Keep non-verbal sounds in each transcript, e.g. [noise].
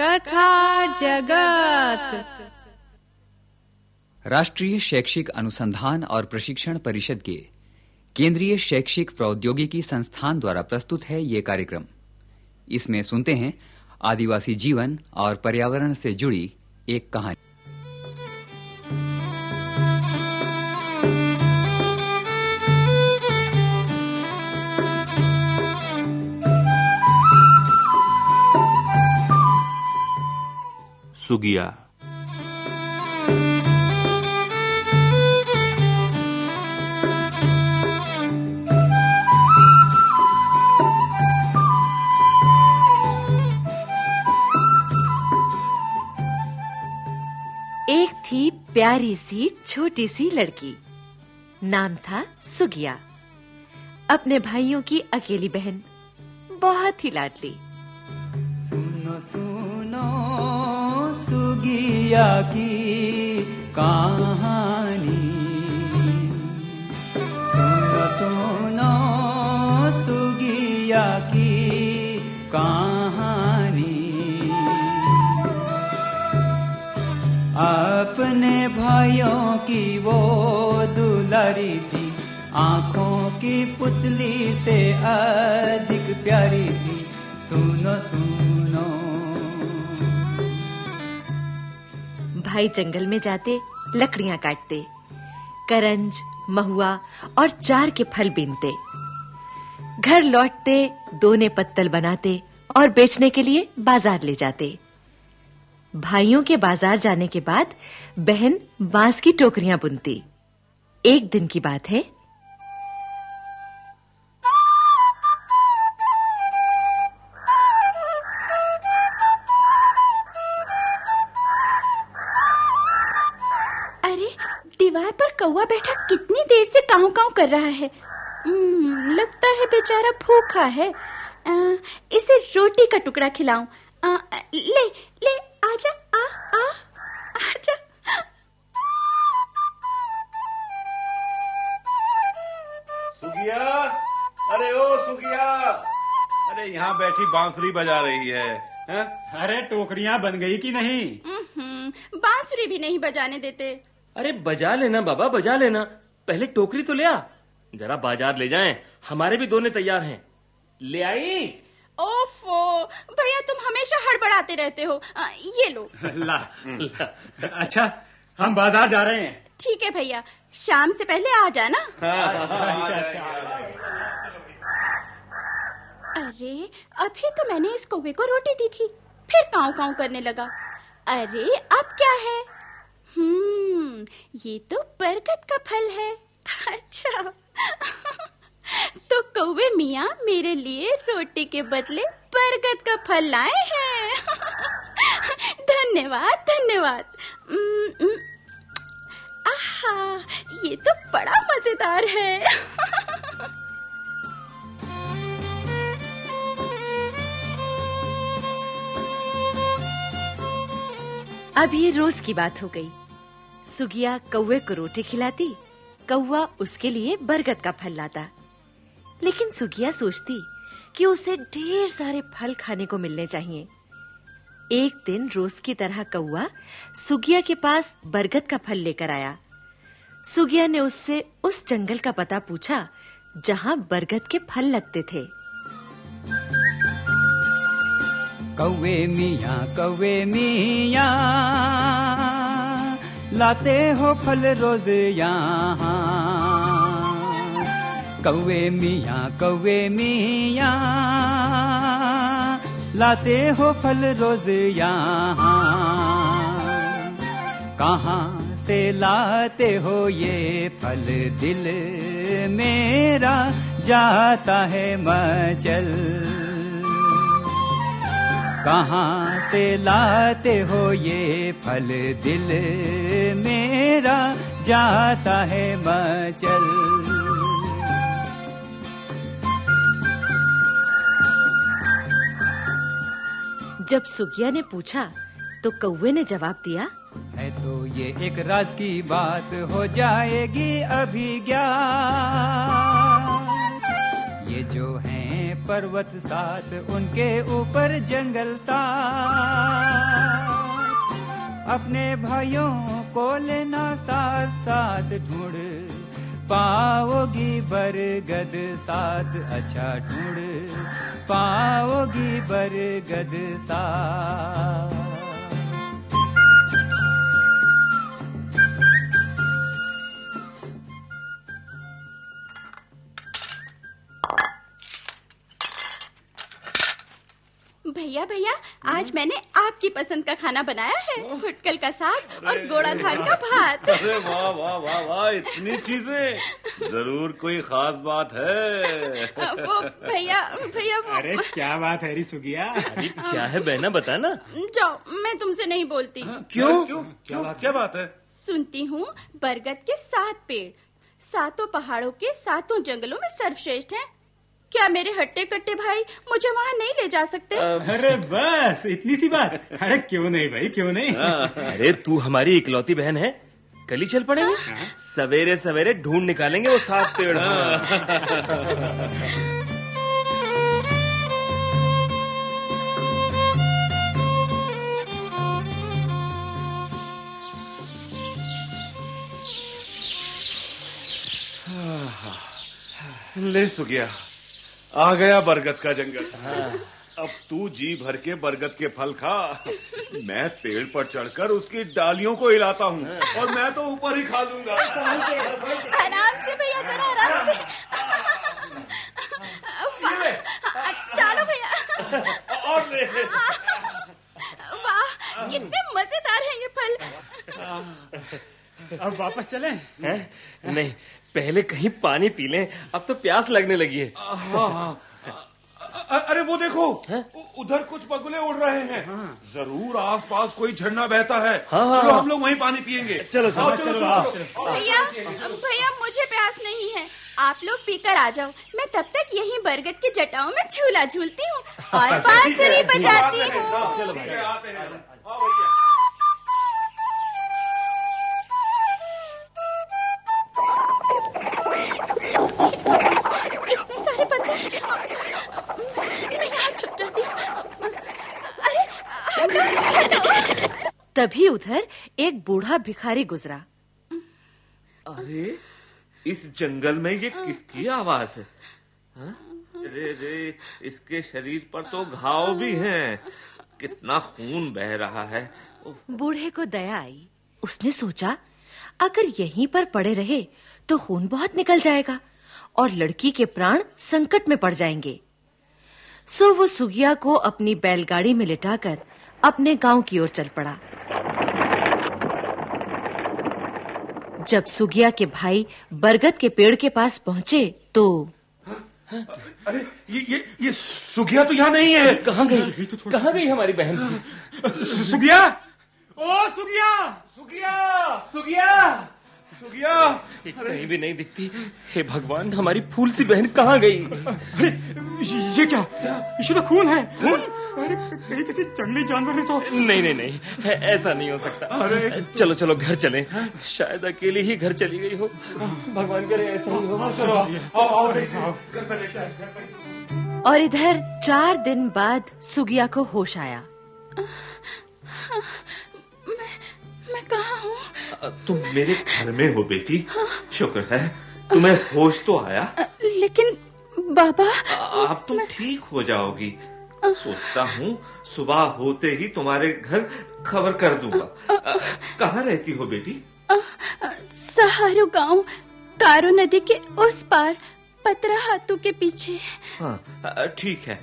कथा जगत। राष्ट्रीय शैक्षिक अनुसंधान और प्रशिक्षण परिषद के केंद्रीय शैक्षिक प्रौद्योगिकी संस्थान द्वारा प्रस्तुत है ये कार्यक्रम। इसमें सुनते हैं आदिवासी जीवन और पर्यावरण से जुड़ी एक कहानी। सुगिया। एक थी प्यारी सी छोटी सी लड़की। नाम था सुगिया। अपने भाइयों की अकेली बहन। बहुत ही लाडली। सुनो सुनो सुगिया की कहानी। सुनो सुनो, सुगिया की कहानी। अपने भाइयों की वो दुलारी थी, आँखों की पुतली से अधिक प्यारी थी। सुनो सुनो। भाई जंगल में जाते, लकड़ियाँ काटते, करंज, महुआ और चार के फल बीनते। घर लौटते, दोने पत्तल बनाते और बेचने के लिए बाज़ार ले जाते। भाइयों के बाज़ार जाने के बाद बहन बाँस की टोकरियाँ बुनती। एक दिन की बात है कौवा बैठा कितनी देर से काऊ काऊ कर रहा है। हम्म, लगता है बेचारा भूखा है। आ, इसे रोटी का टुकड़ा खिलाऊं। ले ले आजा आ आ आजा। सुगिया अरे ओ सुगिया अरे यहाँ बैठी बांसुरी बजा रही है हैं? अरे टोकरियाँ बन गई कि नहीं? हम्म, बांसुरी भी नहीं बजाने देते। अरे बजा लेना बाबा बजा लेना। पहले टोकरी तो ले आ। जरा बाज़ार ले जाएँ। हमारे भी दोने तैयार हैं। ले आई? ओफो भैया तुम हमेशा हड़बड़ाते रहते हो। आ, ये लो। ला ला। अच्छा हम बाज़ार जा रहे हैं। ठीक है भैया शाम से पहले आ जाना। अरे अभी तो मैंने इस कौवे को रोटी दी थी फिर काऊ काऊ करने लगा। अरे अब क्या है? हम्म ये तो बरगद का फल है। अच्छा। तो कौवे मियाँ मेरे लिए रोटी के बदले बरगद का फल लाए हैं। धन्यवाद धन्यवाद। आहा, ये तो बड़ा मज़ेदार है। अब ये रोज की बात हो गई। सुगिया कौवे को रोटी खिलाती, कौवा उसके लिए बरगद का फल लाता। लेकिन सुगिया सोचती कि उसे ढेर सारे फल खाने को मिलने चाहिए। एक दिन रोज की तरह कौवा सुगिया के पास बरगद का फल लेकर आया। सुगिया ने उससे उस जंगल का पता पूछा, जहाँ बरगद के फल लगते थे। कौवे मिया कौवे मिया। लाते हो फल रोज यहाँ। कौवे मिया कौवे मिया। लाते हो फल रोज यहाँ। कहाँ से लाते हो ये फल दिल मेरा? जाता है मचल। कहाँ से लाते हो ये फल दिल मेरा जाता है मचल। जब सुगिया ने पूछा तो कौवे ने जवाब दिया है तो ये एक राज की बात हो जाएगी अभी ज्ञान ये जो हैं पर्वत साथ, उनके ऊपर जंगल साथ। अपने भाइयों को लेना साथ साथ ढूंढ। पाओगी बरगद साथ अच्छा ढूंढ। पाओगी बरगद साथ। भैया भैया आज मैंने आपकी पसंद का खाना बनाया है फुटकल का साग और गोड़ा धान का भात। [laughs] अरे वाह वाह वाह वाह इतनी चीज़ें। ज़रूर कोई खास बात है। वो भैया भैया वो अरे क्या बात है री सुगिया? क्या है बहना बता ना जाओ मैं तुमसे नहीं बोलती। क्यों? क्यों? क्या बात क्या बात है? सुनती हूँ बरगद के सात पेड़। सातों पहाड़ों के सातों जंगलों में सर्वश्रेष्ठ हैं। क्या मेरे हट्टे कट्टे भाई मुझे वहाँ नहीं ले जा सकते? अरे बस इतनी सी बात। अरे क्यों नहीं भाई क्यों नहीं? अरे तू हमारी इकलौती बहन है। कल ही चल पड़ेंगे। सवेरे सवेरे ढूंढ निकालेंगे वो सात पेड़। ले सुगिया। आ गया बरगद का जंगल। अब तू जी भर के बरगद के फल खा। मैं पेड़ पर चढ़कर उसकी डालियों को हिलाता हूँ और मैं तो ऊपर ही खा लूँगा। आराम से भैया जरा आराम से। डालो भैया। और वाह कितने मज़ेदार हैं ये फल। अब वापस चलें? हैं? नहीं पहले कहीं पानी पी लें अब तो प्यास लगने लगी है। हाँ, हाँ। अरे वो देखो उधर कुछ बगुले उड़ रहे हैं। ज़रूर आसपास कोई झरना बहता है। हाँ, हाँ, चलो हाँ। हम लोग वहीं पानी पियेंगे। चलो, चलो, चलो। भैया भैया मुझे प्यास नहीं है। आप लोग पीकर आ जाओ। मैं तब तक यहीं बरगद की जटाओं में झूला झूलती हूँ। और [laughs] बांसुरी बजाती हूँ चलो है, आते हैं। तभी उधर एक बूढ़ा भिखारी गुजरा। अरे इस जंगल में ये किसकी आवाज़ है? हाँ? अरे रे इसके शरीर पर तो घाव भी हैं। कितना खून बह रहा है। बूढ़े को दया आई। उसने सोचा अगर यहीं पर पड़े रहे तो खून बहुत निकल जाएगा और लड़की के प्राण संकट में पड़ जाएँगे। सो वो सुगिया को अपनी बैलगाड़ी में लिटाकर अपने गाँव की ओर चल पड़ा। जब सुगिया के भाई बरगद के पेड़ के पास पहुँचे तो अरे ये ये ये सुगिया तो यहाँ नहीं है। कहाँ गई? कहाँ गई हमारी बहन? सु- सुगिया? ओ सुगिया! सुगिया! सुगिया! सुगिया! कहीं भी नहीं दिखती। हे भगवान हमारी फूल सी बहन कहाँ गई? अरे ये क्या? ये तो खून है। खून? अरे कहीं किसी जंगली जानवर ने तो नहीं नहीं नहीं ऐसा नहीं हो सकता। अरे। चलो चलो घर चले। शायद अकेले ही घर चली गई हो। भगवान करे ऐसा ही हो। चलो आओ आओ हैं। हैं, घर पे। और इधर चार दिन बाद सुगिया को होश आया। मैं कहाँ हूँ? तुम मेरे घर में हो बेटी। शुक्र है तुम्हें होश तो आया। लेकिन बाबा अब तुम ठीक हो जाओगी। सोचता हूँ सुबह होते ही तुम्हारे घर खबर कर दूँगा। कहाँ रहती हो बेटी? सहारो गाँव कारो नदी के उस पार पतरा हाथों के पीछे। हाँ ठीक है।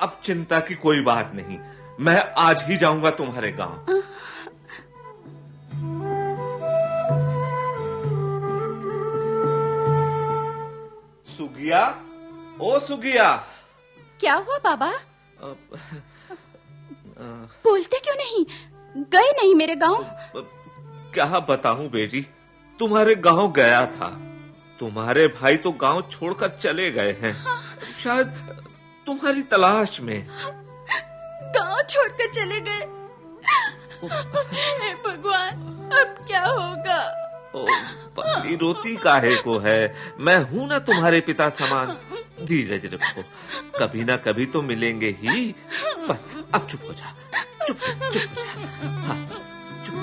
अब चिंता की कोई बात नहीं। मैं आज ही जाऊँगा तुम्हारे गाँव। सुगिया? ओ सुगिया! क्या हुआ बाबा? [laughs] बोलते क्यों नहीं? गए नहीं मेरे गाँव? क्या बताऊँ बेटी? तुम्हारे गाँव गया था। तुम्हारे भाई तो गाँव छोड़कर चले गए हैं। शायद तुम्हारी तलाश में। गाँव छोड़कर चले गए? हे भगवान अब क्या होगा? ओ, रोती काहे को है? मैं हूँ ना तुम्हारे पिता समान। धीरज रखो। कभी ना कभी तो मिलेंगे ही। बस, अब चुप हो जा। चुप चुप हो जा। हाँ, चुप।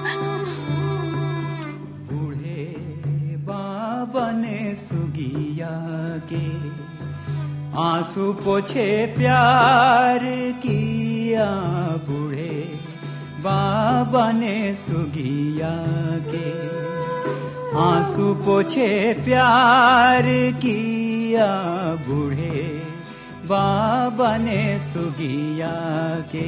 बूढ़े बाबा ने सुगिया के आँसू पोछे प्यार किया। बूढ़े बाबा ने सुगिया के आँसू पोछे प्यार की किया बूढ़े, बाबा ने सुगिया के।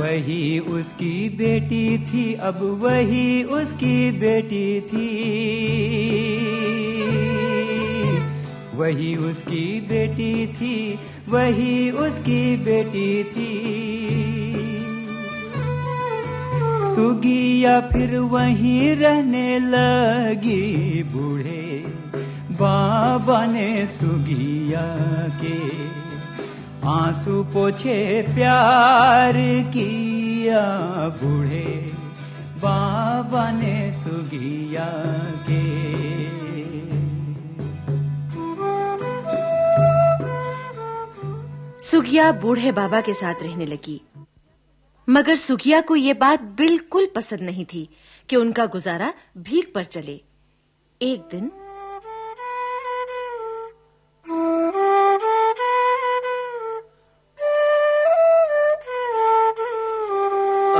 वही उसकी बेटी थी, अब वही उसकी बेटी थी। वही उसकी बेटी थी, वही उसकी बेटी थी। सुगिया फिर वहीं रहने लगी बूढ़े बाबा ने सुगिया के आँसू पोछे प्यार किया बूढ़े बाबा ने सुगिया के। सुगिया बूढ़े बाबा के साथ रहने लगी। मगर सुखिया को ये बात बिल्कुल पसंद नहीं थी कि उनका गुजारा भीख पर चले। एक दिन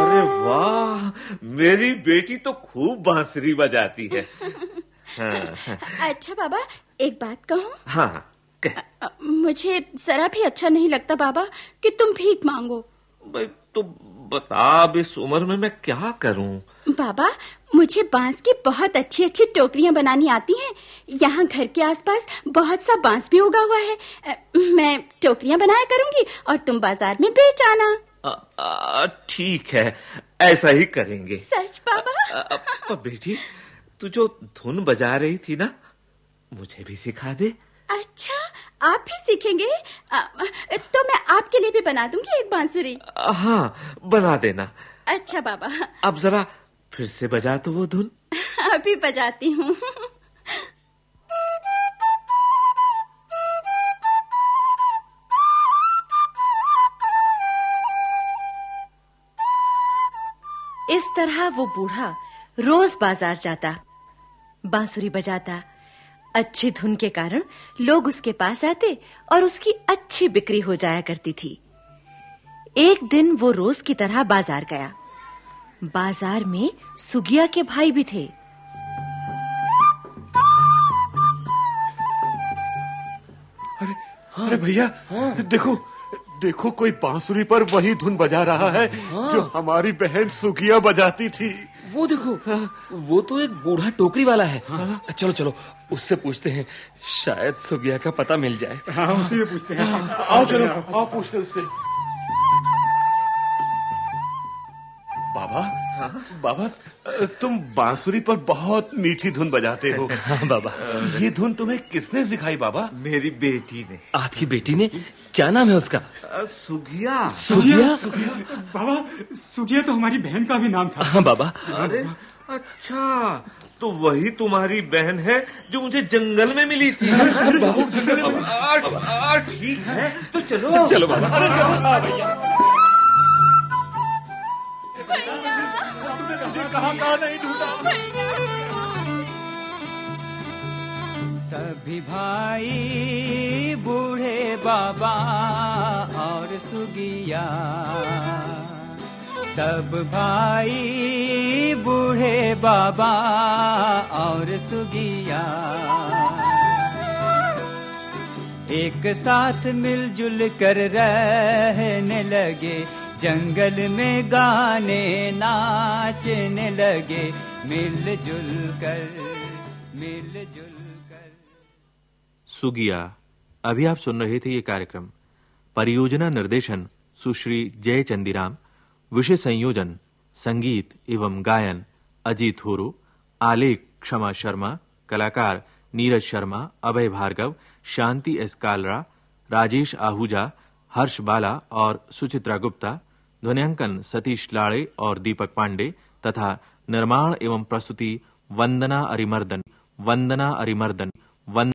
अरे वाह मेरी बेटी तो खूब बांसुरी बजाती है। [laughs] हाँ। अच्छा बाबा एक बात कहूँ? हाँ कह। मुझे जरा भी अच्छा नहीं लगता बाबा कि तुम भीख मांगो। भाई तो बता अब इस उम्र में मैं क्या करूँ? बाबा मुझे बाँस की बहुत अच्छी अच्छी टोकरियाँ बनानी आती हैं। यहाँ घर के आसपास बहुत सा बाँस भी उगा हुआ है। मैं टोकरियाँ बनाया करूँगी और तुम बाज़ार में बेच आना। ठीक है ऐसा ही करेंगे। सच बाबा? आ, आ, बेटी तू जो धुन बजा रही थी ना मुझे भी सिखा दे। अच्छा आप भी सीखेंगे। तो मैं आपके लिए भी बना दूँगी एक बांसुरी। हाँ बना देना। अच्छा बाबा। अब जरा फिर से बजा तो वो धुन। [laughs] अभी बजाती हूँ। इस तरह वो बूढ़ा रोज बाज़ार जाता बांसुरी बजाता अच्छी धुन के कारण लोग उसके पास आते और उसकी अच्छी बिक्री हो जाया करती थी। एक दिन वो रोज की तरह बाज़ार गया। बाज़ार में सुगिया के भाई भी थे। अरे अरे भैया देखो देखो कोई बांसुरी पर वही धुन बजा रहा है जो हमारी बहन सुखिया बजाती थी। वो देखो वो तो एक बूढ़ा टोकरी वाला है। चलो चलो उससे पूछते हैं शायद सुगिया का पता मिल जाए। हाँ उसी में पूछते हैं। आओ चलो। आओ पूछते उससे। बाबा बाबा तुम बांसुरी पर बहुत मीठी धुन बजाते हो। हाँ बाबा। ये धुन तुम्हें किसने सिखाई बाबा? मेरी बेटी ने। आपकी बेटी ने? क्या नाम है उसका? सुगिया। सुगिया? बाबा सुगिया तो हमारी बहन का भी नाम था। हाँ बाबा। अरे अच्छा तो वही तुम्हारी बहन है जो मुझे जंगल में मिली थी। ठीक है तो चलो। चलो बाबा। अरे चलो। कहाँ कहाँ नहीं ढूंढा। सभी भाई, बूढ़े बाबा और सुगिया। सब भाई, बूढ़े बाबा और सुगिया। एक साथ मिलजुल कर रहने लगे, जंगल में गाने नाचने लगे, मिलजुल कर, मिलजुल सुगिया। अभी आप सुन रहे थे ये कार्यक्रम। परियोजना निर्देशन सुश्री जय चंदीराम, विषय संयोजन, संगीत एवं गायन अजीत होरो, आलेख क्षमा शर्मा, कलाकार नीरज शर्मा, अभय भार्गव, शांति एस कालरा, राजेश आहूजा, हर्ष बाला और सुचित्रा गुप्ता, ध्वनियांकन सतीश लाड़े और दीपक पांडे तथा निर्माण एवं प्रस्तुति वंदना अरिमर्दन वंदना अरिमर्दन, वंद